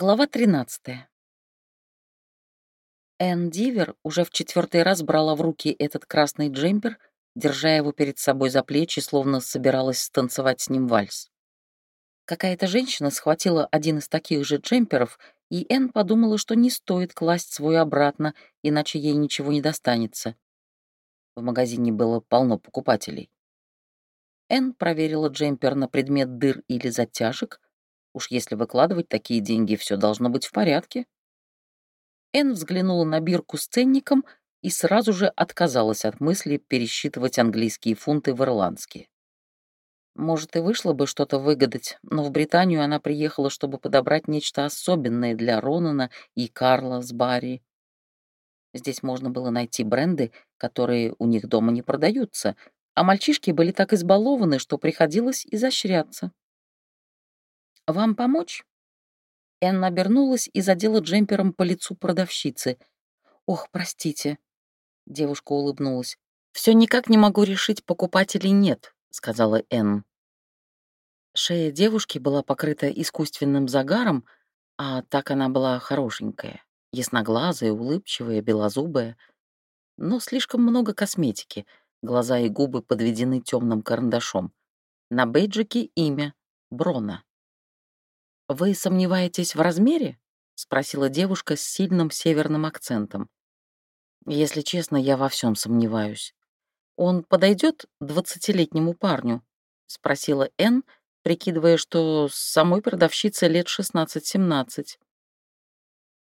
Глава 13. Энн Дивер уже в четвертый раз брала в руки этот красный джемпер, держа его перед собой за плечи, словно собиралась станцевать с ним вальс. Какая-то женщина схватила один из таких же джемперов, и Энн подумала, что не стоит класть свой обратно, иначе ей ничего не достанется. В магазине было полно покупателей. Энн проверила джемпер на предмет дыр или затяжек — Уж если выкладывать такие деньги, все должно быть в порядке. Энн взглянула на бирку с ценником и сразу же отказалась от мысли пересчитывать английские фунты в ирландские. Может, и вышло бы что-то выгадать, но в Британию она приехала, чтобы подобрать нечто особенное для Ронана и Карла с Барри. Здесь можно было найти бренды, которые у них дома не продаются, а мальчишки были так избалованы, что приходилось изощряться. «Вам помочь?» Энн обернулась и задела джемпером по лицу продавщицы. «Ох, простите». Девушка улыбнулась. «Все никак не могу решить, покупать или нет», — сказала Энн. Шея девушки была покрыта искусственным загаром, а так она была хорошенькая, ясноглазая, улыбчивая, белозубая. Но слишком много косметики, глаза и губы подведены темным карандашом. На бейджике имя — Брона. «Вы сомневаетесь в размере?» — спросила девушка с сильным северным акцентом. «Если честно, я во всем сомневаюсь. Он подойдет двадцатилетнему парню?» — спросила Энн, прикидывая, что самой продавщице лет 16-17.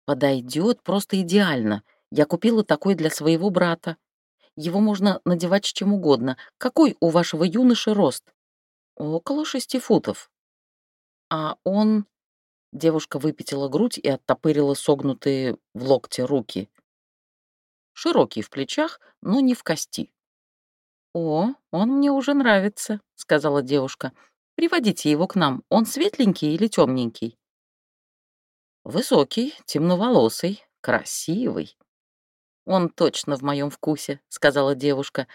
«Подойдет просто идеально. Я купила такой для своего брата. Его можно надевать с чем угодно. Какой у вашего юноши рост?» «Около шести футов». «А он...» Девушка выпятила грудь и оттопырила согнутые в локте руки. Широкий в плечах, но не в кости. «О, он мне уже нравится», — сказала девушка. «Приводите его к нам. Он светленький или темненький?» «Высокий, темноволосый, красивый». «Он точно в моем вкусе», — сказала девушка.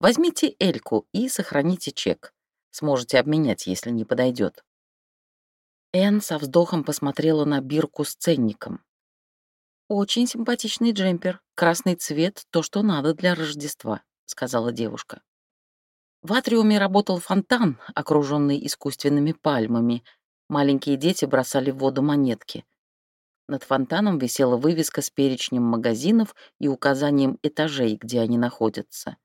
«Возьмите Эльку и сохраните чек. Сможете обменять, если не подойдет. Энн со вздохом посмотрела на бирку с ценником. «Очень симпатичный джемпер, красный цвет, то, что надо для Рождества», — сказала девушка. В атриуме работал фонтан, окруженный искусственными пальмами. Маленькие дети бросали в воду монетки. Над фонтаном висела вывеска с перечнем магазинов и указанием этажей, где они находятся.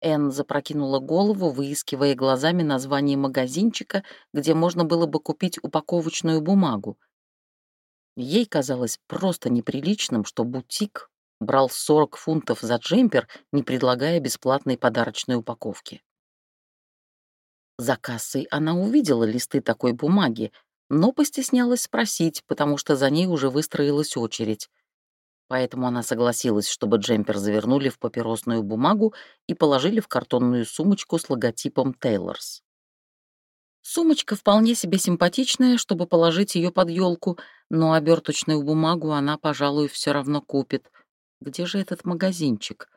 Энн запрокинула голову, выискивая глазами название магазинчика, где можно было бы купить упаковочную бумагу. Ей казалось просто неприличным, что бутик брал 40 фунтов за джемпер, не предлагая бесплатной подарочной упаковки. За кассой она увидела листы такой бумаги, но постеснялась спросить, потому что за ней уже выстроилась очередь поэтому она согласилась, чтобы джемпер завернули в папиросную бумагу и положили в картонную сумочку с логотипом Тейлорс. Сумочка вполне себе симпатичная, чтобы положить ее под елку, но оберточную бумагу она, пожалуй, все равно купит. Где же этот магазинчик?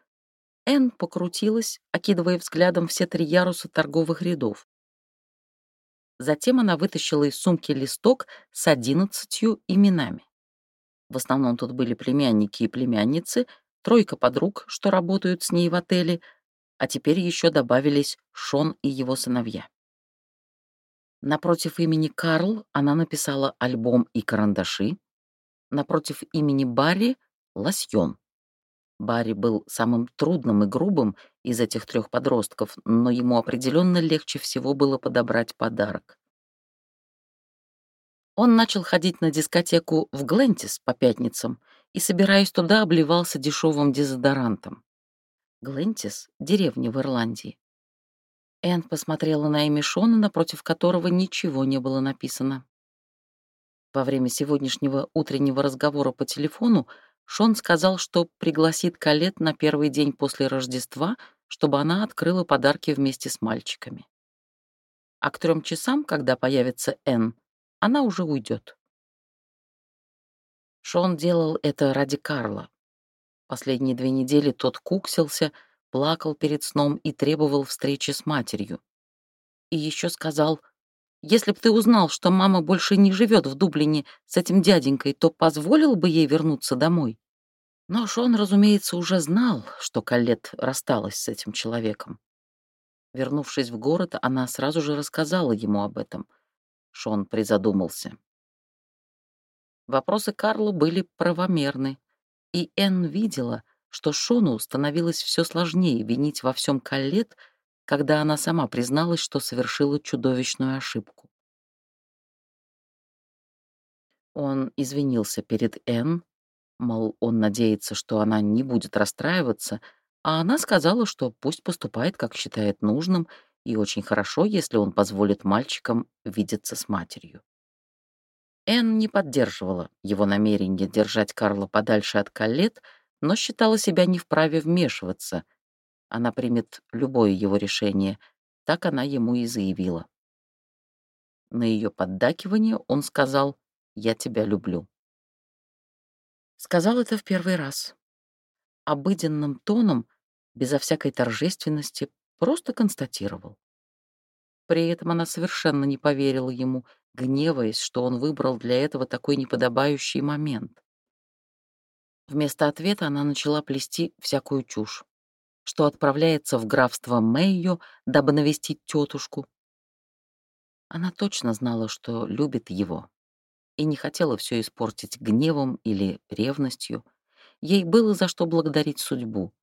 Энн покрутилась, окидывая взглядом все три яруса торговых рядов. Затем она вытащила из сумки листок с одиннадцатью именами. В основном тут были племянники и племянницы, тройка подруг, что работают с ней в отеле, а теперь еще добавились Шон и его сыновья. Напротив имени Карл она написала альбом и карандаши, напротив имени Барри — лосьон. Барри был самым трудным и грубым из этих трех подростков, но ему определенно легче всего было подобрать подарок. Он начал ходить на дискотеку в Глентис по пятницам и, собираясь туда, обливался дешевым дезодорантом. Глентис — деревня в Ирландии. Энн посмотрела на имя Шона, напротив которого ничего не было написано. Во время сегодняшнего утреннего разговора по телефону Шон сказал, что пригласит Калет на первый день после Рождества, чтобы она открыла подарки вместе с мальчиками. А к трем часам, когда появится Энн, она уже уйдет. Шон делал это ради Карла. Последние две недели тот куксился, плакал перед сном и требовал встречи с матерью. И еще сказал, Если б ты узнал, что мама больше не живет в Дублине с этим дяденькой, то позволил бы ей вернуться домой?» Но Шон, разумеется, уже знал, что Каллет рассталась с этим человеком. Вернувшись в город, она сразу же рассказала ему об этом. Шон призадумался. Вопросы Карла были правомерны, и Энн видела, что Шону становилось все сложнее винить во всем Каллет, когда она сама призналась, что совершила чудовищную ошибку. Он извинился перед Энн, мол, он надеется, что она не будет расстраиваться, а она сказала, что пусть поступает, как считает нужным, и очень хорошо, если он позволит мальчикам видеться с матерью. Энн не поддерживала его намерение держать Карла подальше от Каллет, но считала себя не вправе вмешиваться. Она примет любое его решение, так она ему и заявила. На ее поддакивание он сказал «Я тебя люблю». Сказал это в первый раз. Обыденным тоном, безо всякой торжественности, просто констатировал. При этом она совершенно не поверила ему, гневаясь, что он выбрал для этого такой неподобающий момент. Вместо ответа она начала плести всякую чушь, что отправляется в графство Мэйо, дабы навестить тетушку. Она точно знала, что любит его, и не хотела все испортить гневом или ревностью. Ей было за что благодарить судьбу.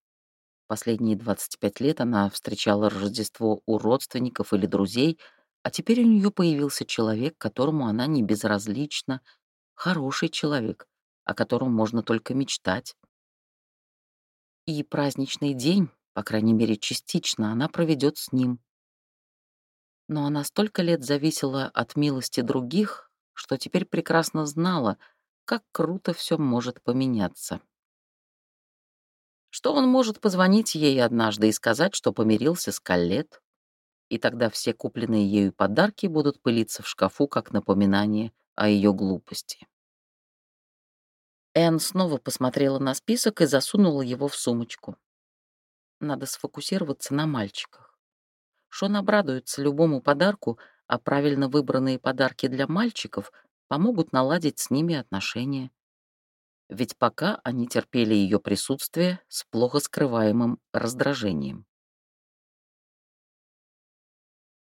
Последние 25 лет она встречала Рождество у родственников или друзей, а теперь у нее появился человек, которому она не безразлична, хороший человек, о котором можно только мечтать. И праздничный день, по крайней мере частично, она проведет с ним. Но она столько лет зависела от милости других, что теперь прекрасно знала, как круто все может поменяться что он может позвонить ей однажды и сказать, что помирился с Каллет, и тогда все купленные ею подарки будут пылиться в шкафу как напоминание о ее глупости. Энн снова посмотрела на список и засунула его в сумочку. Надо сфокусироваться на мальчиках. Шон обрадуется любому подарку, а правильно выбранные подарки для мальчиков помогут наладить с ними отношения ведь пока они терпели ее присутствие с плохо скрываемым раздражением.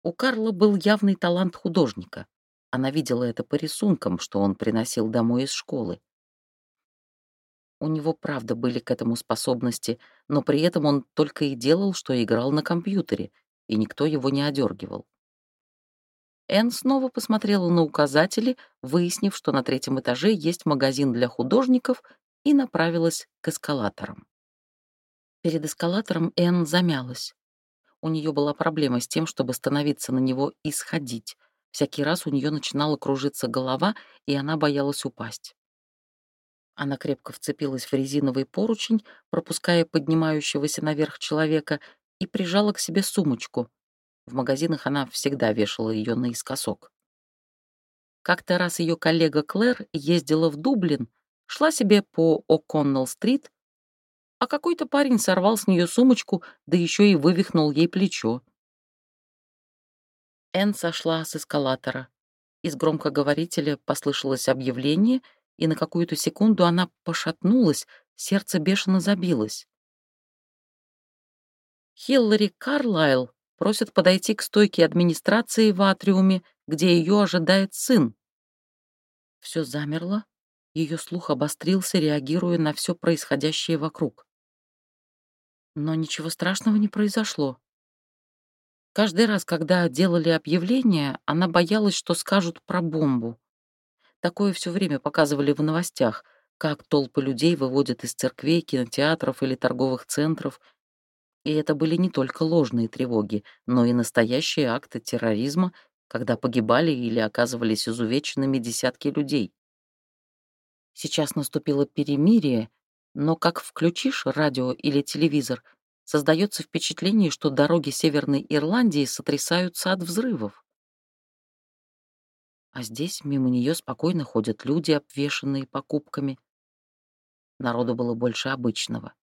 У Карла был явный талант художника. Она видела это по рисункам, что он приносил домой из школы. У него, правда, были к этому способности, но при этом он только и делал, что играл на компьютере, и никто его не одергивал. Энн снова посмотрела на указатели, выяснив, что на третьем этаже есть магазин для художников, и направилась к эскалаторам. Перед эскалатором Энн замялась. У нее была проблема с тем, чтобы становиться на него и сходить. Всякий раз у нее начинала кружиться голова, и она боялась упасть. Она крепко вцепилась в резиновый поручень, пропуская поднимающегося наверх человека, и прижала к себе сумочку, в магазинах она всегда вешала ее наискосок. Как-то раз ее коллега Клэр ездила в Дублин, шла себе по О'Коннелл-стрит, а какой-то парень сорвал с нее сумочку, да еще и вывихнул ей плечо. Энн сошла с эскалатора. Из громкоговорителя послышалось объявление, и на какую-то секунду она пошатнулась, сердце бешено забилось. Хиллари Карлайл просят подойти к стойке администрации в атриуме, где ее ожидает сын. Все замерло, ее слух обострился, реагируя на все происходящее вокруг. Но ничего страшного не произошло. Каждый раз, когда делали объявление, она боялась, что скажут про бомбу. Такое все время показывали в новостях, как толпы людей выводят из церквей, кинотеатров или торговых центров — и это были не только ложные тревоги, но и настоящие акты терроризма, когда погибали или оказывались изувеченными десятки людей. Сейчас наступило перемирие, но как включишь радио или телевизор, создается впечатление, что дороги Северной Ирландии сотрясаются от взрывов. А здесь мимо нее спокойно ходят люди, обвешанные покупками. Народу было больше обычного.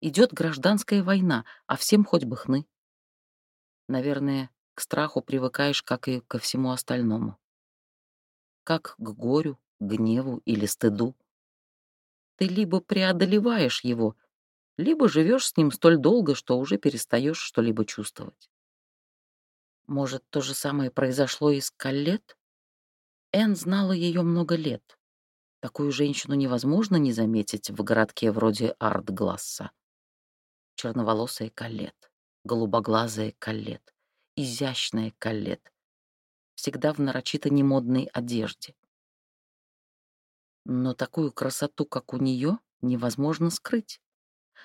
Идет гражданская война, а всем хоть бы хны. Наверное, к страху привыкаешь, как и ко всему остальному. Как к горю, гневу или стыду. Ты либо преодолеваешь его, либо живешь с ним столь долго, что уже перестаешь что-либо чувствовать. Может, то же самое произошло и с Каллет? Энн знала ее много лет. Такую женщину невозможно не заметить в городке вроде Артгласса. Черноволосая Каллет, голубоглазая Каллет, изящная Каллет, всегда в нарочито немодной одежде. Но такую красоту, как у нее, невозможно скрыть.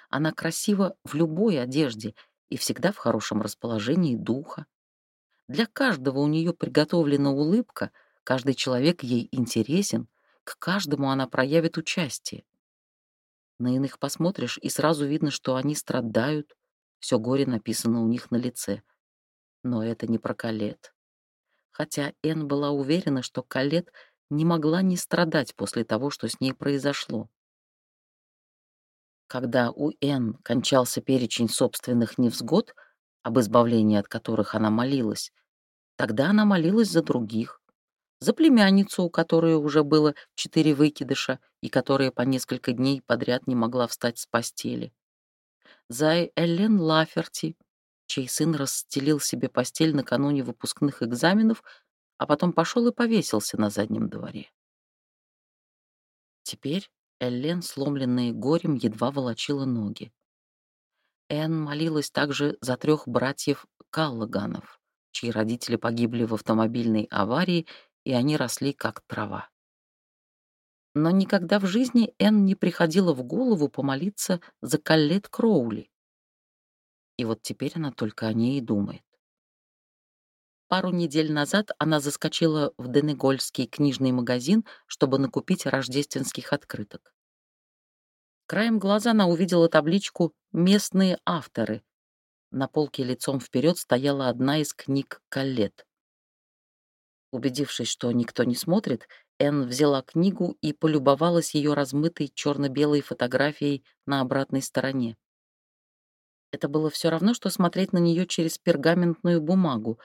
Она красива в любой одежде и всегда в хорошем расположении духа. Для каждого у нее приготовлена улыбка, каждый человек ей интересен, к каждому она проявит участие. На иных посмотришь, и сразу видно, что они страдают, все горе написано у них на лице. Но это не про Калет. Хотя Энн была уверена, что Калет не могла не страдать после того, что с ней произошло. Когда у Н кончался перечень собственных невзгод, об избавлении от которых она молилась, тогда она молилась за других. За племянницу, у которой уже было четыре выкидыша и которая по несколько дней подряд не могла встать с постели. За Эллен Лаферти, чей сын расстелил себе постель накануне выпускных экзаменов, а потом пошел и повесился на заднем дворе. Теперь Эллен, сломленная горем, едва волочила ноги. Энн молилась также за трех братьев Каллаганов, чьи родители погибли в автомобильной аварии, и они росли как трава. Но никогда в жизни Энн не приходила в голову помолиться за Каллет Кроули. И вот теперь она только о ней и думает. Пару недель назад она заскочила в Денегольский книжный магазин, чтобы накупить рождественских открыток. Краем глаза она увидела табличку «Местные авторы». На полке лицом вперед стояла одна из книг Каллет. Убедившись, что никто не смотрит, Энн взяла книгу и полюбовалась ее размытой черно-белой фотографией на обратной стороне. Это было все равно, что смотреть на нее через пергаментную бумагу,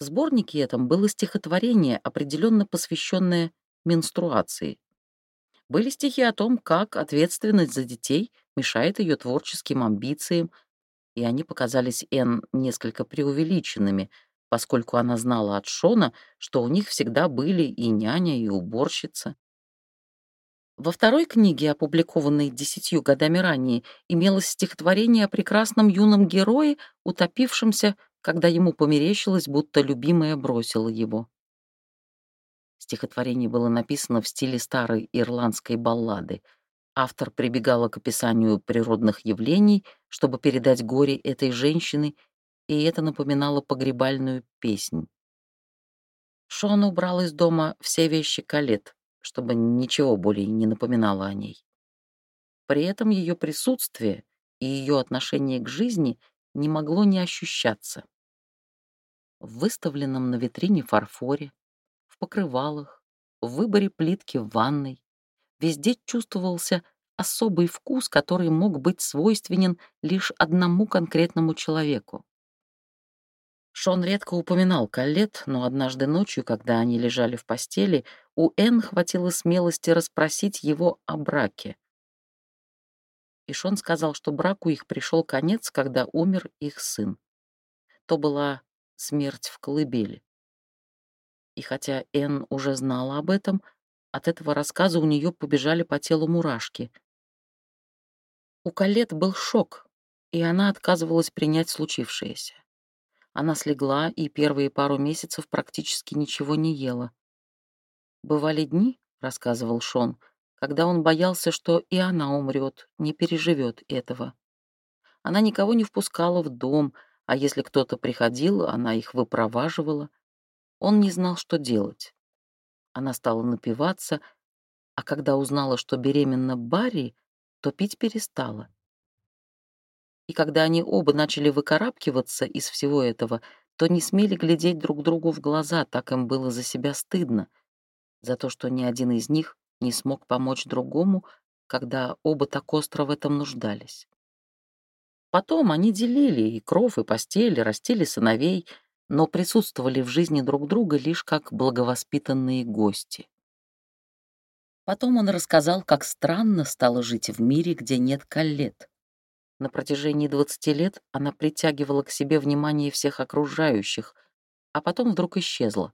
в сборнике этом было стихотворение, определенно посвященное менструации. Были стихи о том, как ответственность за детей мешает ее творческим амбициям, и они показались Энн несколько преувеличенными, поскольку она знала от Шона, что у них всегда были и няня, и уборщица. Во второй книге, опубликованной десятью годами ранее, имелось стихотворение о прекрасном юном герое, утопившемся когда ему померещилось, будто любимая бросила его. Стихотворение было написано в стиле старой ирландской баллады. Автор прибегала к описанию природных явлений, чтобы передать горе этой женщины, и это напоминало погребальную песнь. Шон убрал из дома все вещи Калет, чтобы ничего более не напоминало о ней. При этом ее присутствие и ее отношение к жизни не могло не ощущаться. В выставленном на витрине фарфоре, в покрывалах, в выборе плитки в ванной, везде чувствовался особый вкус, который мог быть свойственен лишь одному конкретному человеку. Шон редко упоминал Каллет, но однажды ночью, когда они лежали в постели, у Энн хватило смелости расспросить его о браке и Шон сказал, что браку их пришел конец, когда умер их сын. То была смерть в колыбели. И хотя Энн уже знала об этом, от этого рассказа у нее побежали по телу мурашки. У Калет был шок, и она отказывалась принять случившееся. Она слегла и первые пару месяцев практически ничего не ела. «Бывали дни, — рассказывал Шон, когда он боялся, что и она умрет, не переживет этого. Она никого не впускала в дом, а если кто-то приходил, она их выпроваживала. Он не знал, что делать. Она стала напиваться, а когда узнала, что беременна Барри, то пить перестала. И когда они оба начали выкарабкиваться из всего этого, то не смели глядеть друг другу в глаза, так им было за себя стыдно, за то, что ни один из них не смог помочь другому, когда оба так остро в этом нуждались. Потом они делили и кров, и постель, растили сыновей, но присутствовали в жизни друг друга лишь как благовоспитанные гости. Потом он рассказал, как странно стало жить в мире, где нет коллет. На протяжении 20 лет она притягивала к себе внимание всех окружающих, а потом вдруг исчезла.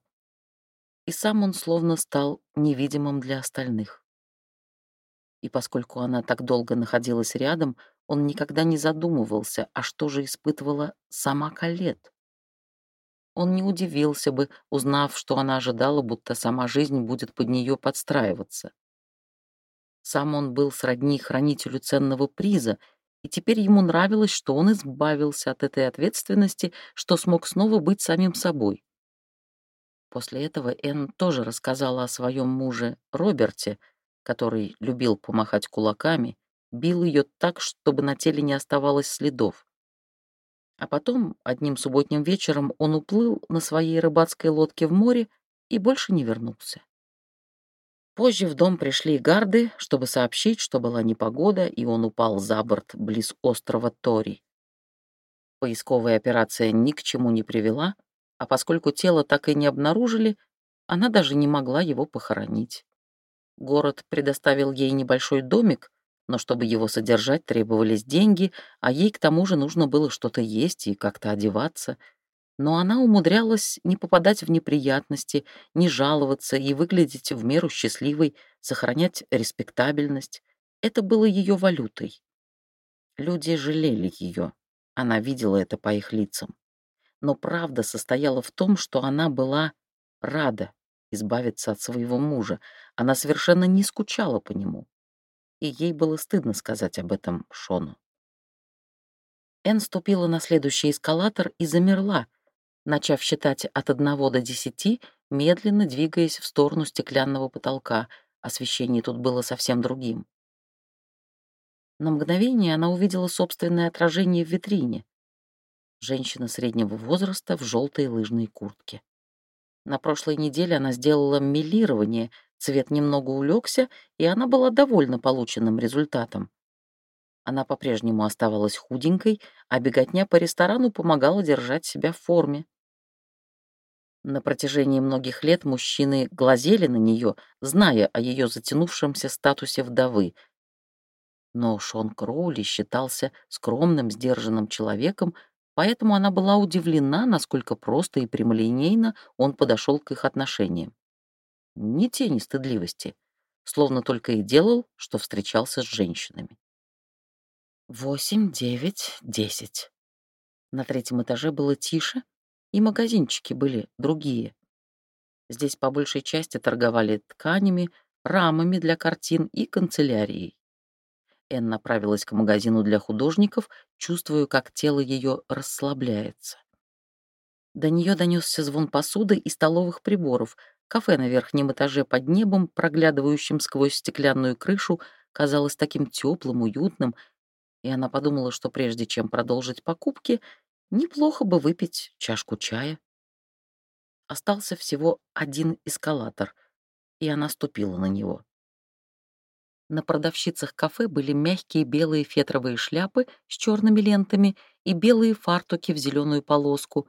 И сам он словно стал невидимым для остальных. И поскольку она так долго находилась рядом, он никогда не задумывался, а что же испытывала сама Калет. Он не удивился бы, узнав, что она ожидала, будто сама жизнь будет под нее подстраиваться. Сам он был сродни хранителю ценного приза, и теперь ему нравилось, что он избавился от этой ответственности, что смог снова быть самим собой. После этого Энн тоже рассказала о своем муже Роберте, который любил помахать кулаками, бил ее так, чтобы на теле не оставалось следов. А потом, одним субботним вечером, он уплыл на своей рыбацкой лодке в море и больше не вернулся. Позже в дом пришли гарды, чтобы сообщить, что была непогода, и он упал за борт близ острова Тори. Поисковая операция ни к чему не привела, а поскольку тело так и не обнаружили, она даже не могла его похоронить. Город предоставил ей небольшой домик, но чтобы его содержать, требовались деньги, а ей к тому же нужно было что-то есть и как-то одеваться — но она умудрялась не попадать в неприятности, не жаловаться и выглядеть в меру счастливой, сохранять респектабельность. Это было ее валютой. Люди жалели ее. Она видела это по их лицам. Но правда состояла в том, что она была рада избавиться от своего мужа. Она совершенно не скучала по нему. И ей было стыдно сказать об этом Шону. Эн ступила на следующий эскалатор и замерла, начав считать от одного до десяти, медленно двигаясь в сторону стеклянного потолка. Освещение тут было совсем другим. На мгновение она увидела собственное отражение в витрине. Женщина среднего возраста в желтой лыжной куртке. На прошлой неделе она сделала мелирование, цвет немного улегся, и она была довольна полученным результатом. Она по-прежнему оставалась худенькой, а беготня по ресторану помогала держать себя в форме. На протяжении многих лет мужчины глазели на нее, зная о ее затянувшемся статусе вдовы. Но Шон Кроули считался скромным, сдержанным человеком, поэтому она была удивлена, насколько просто и прямолинейно он подошел к их отношениям. Ни тени стыдливости, словно только и делал, что встречался с женщинами. Восемь, девять, десять. На третьем этаже было тише, и магазинчики были другие. Здесь по большей части торговали тканями, рамами для картин и канцелярией. Энн направилась к магазину для художников, чувствуя, как тело ее расслабляется. До нее донесся звон посуды и столовых приборов. Кафе на верхнем этаже под небом, проглядывающим сквозь стеклянную крышу, казалось таким теплым, уютным, и она подумала, что прежде чем продолжить покупки, Неплохо бы выпить чашку чая. Остался всего один эскалатор, и она ступила на него. На продавщицах кафе были мягкие белые фетровые шляпы с черными лентами и белые фартуки в зеленую полоску,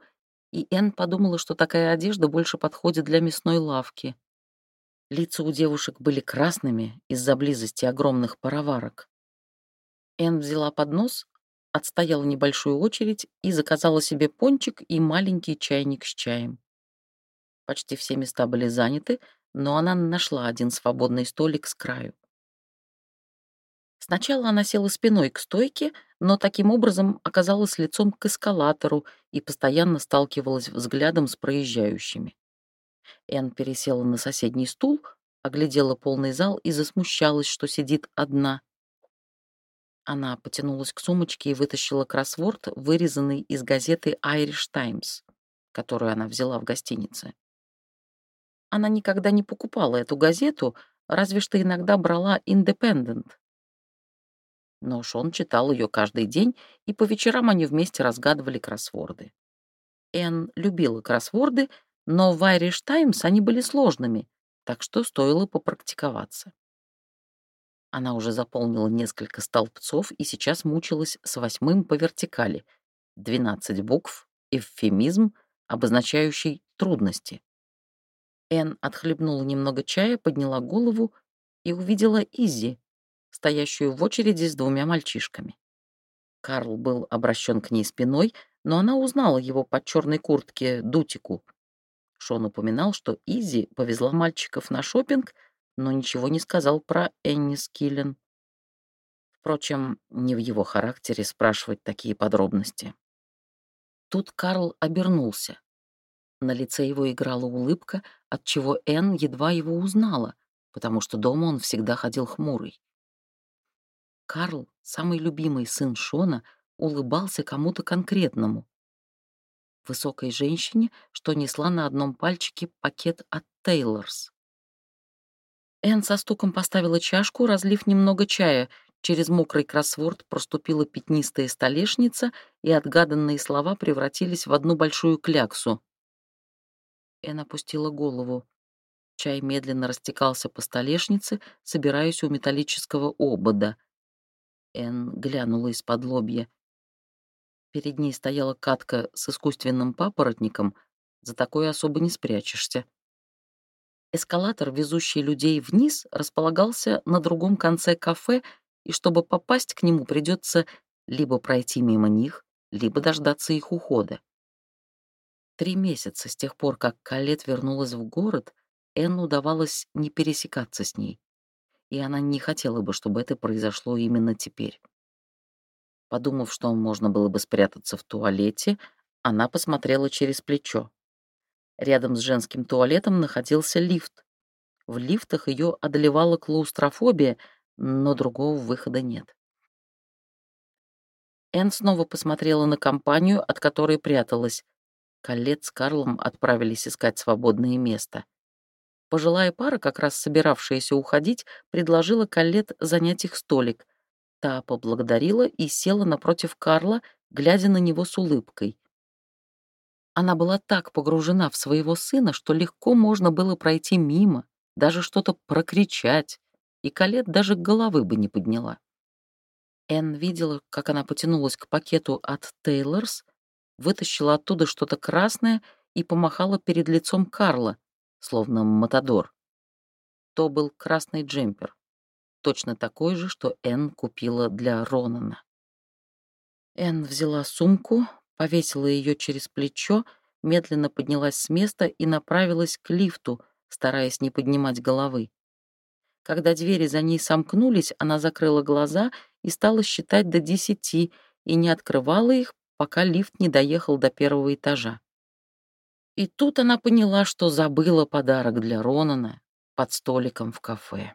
и Энн подумала, что такая одежда больше подходит для мясной лавки. Лица у девушек были красными из-за близости огромных пароварок. Энн взяла поднос, отстояла небольшую очередь и заказала себе пончик и маленький чайник с чаем. Почти все места были заняты, но она нашла один свободный столик с краю. Сначала она села спиной к стойке, но таким образом оказалась лицом к эскалатору и постоянно сталкивалась взглядом с проезжающими. Энн пересела на соседний стул, оглядела полный зал и засмущалась, что сидит одна. Она потянулась к сумочке и вытащила кроссворд, вырезанный из газеты Irish Times, которую она взяла в гостинице. Она никогда не покупала эту газету, разве что иногда брала Independent. Но Шон читал ее каждый день, и по вечерам они вместе разгадывали кроссворды. Энн любила кроссворды, но в Irish Times они были сложными, так что стоило попрактиковаться. Она уже заполнила несколько столбцов и сейчас мучилась с восьмым по вертикали. Двенадцать букв, эвфемизм, обозначающей трудности. Энн отхлебнула немного чая, подняла голову и увидела Изи, стоящую в очереди с двумя мальчишками. Карл был обращен к ней спиной, но она узнала его под черной куртке Дутику. Шон упоминал, что Изи повезла мальчиков на шопинг, но ничего не сказал про Энни Скиллен. Впрочем, не в его характере спрашивать такие подробности. Тут Карл обернулся. На лице его играла улыбка, отчего Энн едва его узнала, потому что дома он всегда ходил хмурый. Карл, самый любимый сын Шона, улыбался кому-то конкретному. Высокой женщине, что несла на одном пальчике пакет от Тейлорс. Энн со стуком поставила чашку, разлив немного чая. Через мокрый кроссворд проступила пятнистая столешница, и отгаданные слова превратились в одну большую кляксу. Энн опустила голову. Чай медленно растекался по столешнице, собираясь у металлического обода — Энн глянула из-под лобья. Перед ней стояла катка с искусственным папоротником, за такое особо не спрячешься. Эскалатор, везущий людей вниз, располагался на другом конце кафе, и чтобы попасть к нему, придется либо пройти мимо них, либо дождаться их ухода. Три месяца с тех пор, как Калет вернулась в город, Энн удавалось не пересекаться с ней и она не хотела бы, чтобы это произошло именно теперь. Подумав, что можно было бы спрятаться в туалете, она посмотрела через плечо. Рядом с женским туалетом находился лифт. В лифтах ее одолевала клаустрофобия, но другого выхода нет. Энн снова посмотрела на компанию, от которой пряталась. Колет с Карлом отправились искать свободное место. Пожилая пара, как раз собиравшаяся уходить, предложила Каллет занять их столик. Та поблагодарила и села напротив Карла, глядя на него с улыбкой. Она была так погружена в своего сына, что легко можно было пройти мимо, даже что-то прокричать, и Калет даже головы бы не подняла. Энн видела, как она потянулась к пакету от Тейлорс, вытащила оттуда что-то красное и помахала перед лицом Карла, словно Матадор. То был красный джемпер, точно такой же, что Энн купила для Ронана. Энн взяла сумку, повесила ее через плечо, медленно поднялась с места и направилась к лифту, стараясь не поднимать головы. Когда двери за ней сомкнулись, она закрыла глаза и стала считать до десяти и не открывала их, пока лифт не доехал до первого этажа. И тут она поняла, что забыла подарок для Ронана под столиком в кафе.